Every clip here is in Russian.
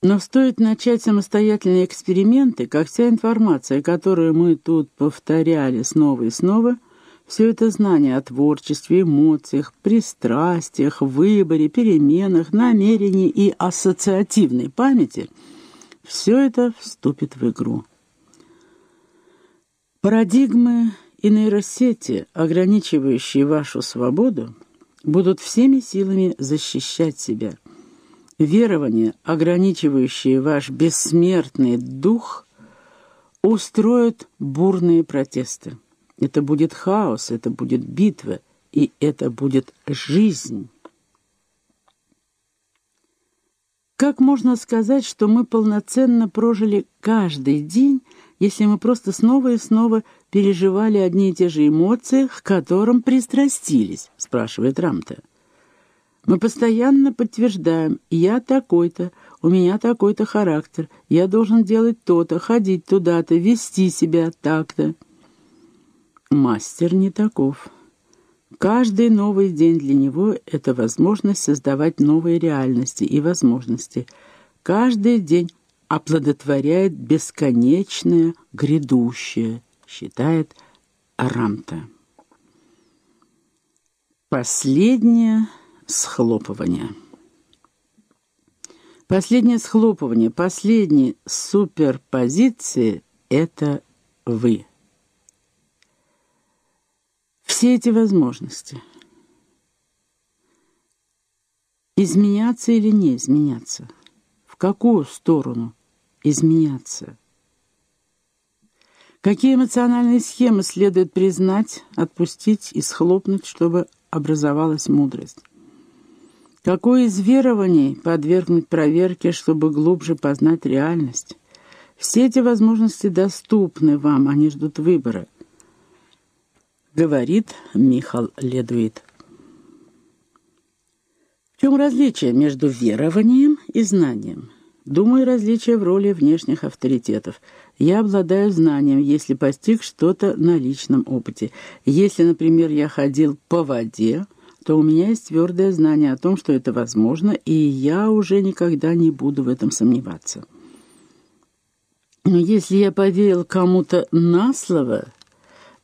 Но стоит начать самостоятельные эксперименты, как вся информация, которую мы тут повторяли снова и снова, все это знание о творчестве, эмоциях, пристрастиях, выборе, переменах, намерении и ассоциативной памяти, все это вступит в игру. Парадигмы и нейросети, ограничивающие вашу свободу, будут всеми силами защищать себя – верования, ограничивающие ваш бессмертный дух, устроят бурные протесты. Это будет хаос, это будет битва, и это будет жизнь. Как можно сказать, что мы полноценно прожили каждый день, если мы просто снова и снова переживали одни и те же эмоции, к которым пристрастились, спрашивает Рамта. Мы постоянно подтверждаем «я такой-то», «у меня такой-то характер», «я должен делать то-то», «ходить туда-то», «вести себя так-то». Мастер не таков. Каждый новый день для него — это возможность создавать новые реальности и возможности. Каждый день оплодотворяет бесконечное грядущее, считает Арамта. Последнее схлопывание. Последнее схлопывание, последние суперпозиции — это вы. Все эти возможности. Изменяться или не изменяться? В какую сторону изменяться? Какие эмоциональные схемы следует признать, отпустить и схлопнуть, чтобы образовалась мудрость? Какое из верований подвергнуть проверке, чтобы глубже познать реальность? Все эти возможности доступны вам, они ждут выбора. Говорит Михал Ледуит. В чем различие между верованием и знанием? Думаю, различие в роли внешних авторитетов. Я обладаю знанием, если постиг что-то на личном опыте. Если, например, я ходил по воде – то у меня есть твердое знание о том, что это возможно, и я уже никогда не буду в этом сомневаться. Но если я поверил кому-то на слово,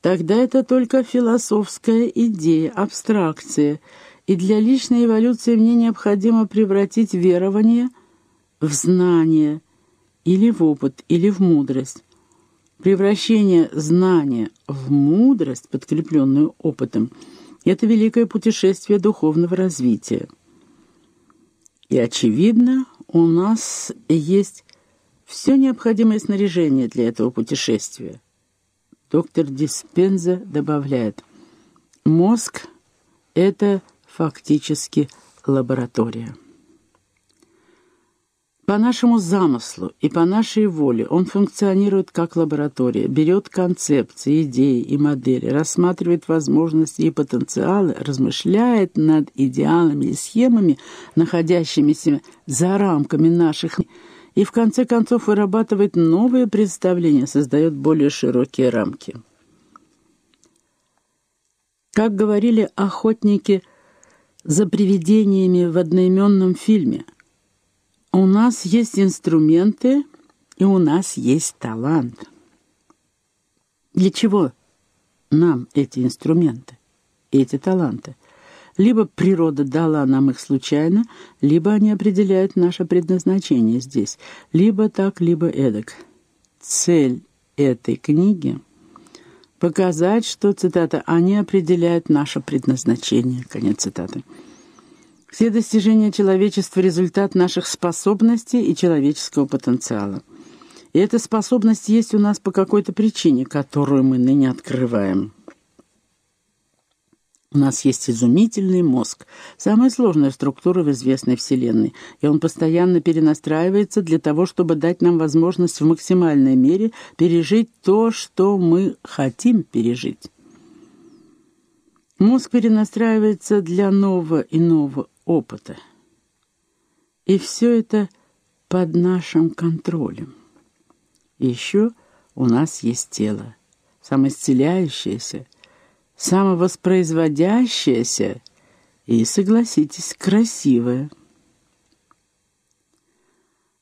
тогда это только философская идея, абстракция, и для личной эволюции мне необходимо превратить верование в знание, или в опыт, или в мудрость. Превращение знания в мудрость, подкрепленную опытом – это великое путешествие духовного развития. И, очевидно, у нас есть все необходимое снаряжение для этого путешествия. Доктор Диспенза добавляет, мозг — это фактически лаборатория. По нашему замыслу и по нашей воле он функционирует как лаборатория, берет концепции, идеи и модели, рассматривает возможности и потенциалы, размышляет над идеалами и схемами, находящимися за рамками наших и в конце концов вырабатывает новые представления, создает более широкие рамки. Как говорили охотники за привидениями в одноименном фильме – у нас есть инструменты, и у нас есть талант. Для чего нам эти инструменты, эти таланты? Либо природа дала нам их случайно, либо они определяют наше предназначение здесь, либо так, либо эдак. Цель этой книги — показать, что, цитата, «они определяют наше предназначение», конец цитаты. Все достижения человечества – результат наших способностей и человеческого потенциала. И эта способность есть у нас по какой-то причине, которую мы ныне открываем. У нас есть изумительный мозг, самая сложная структура в известной Вселенной, и он постоянно перенастраивается для того, чтобы дать нам возможность в максимальной мере пережить то, что мы хотим пережить. Мозг перенастраивается для нового и нового опыта. И все это под нашим контролем. И еще у нас есть тело, самоисцеляющееся, самовоспроизводящееся и, согласитесь, красивое.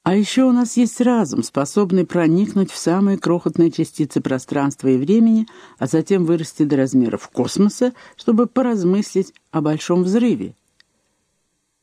А еще у нас есть разум, способный проникнуть в самые крохотные частицы пространства и времени, а затем вырасти до размеров космоса, чтобы поразмыслить о большом взрыве.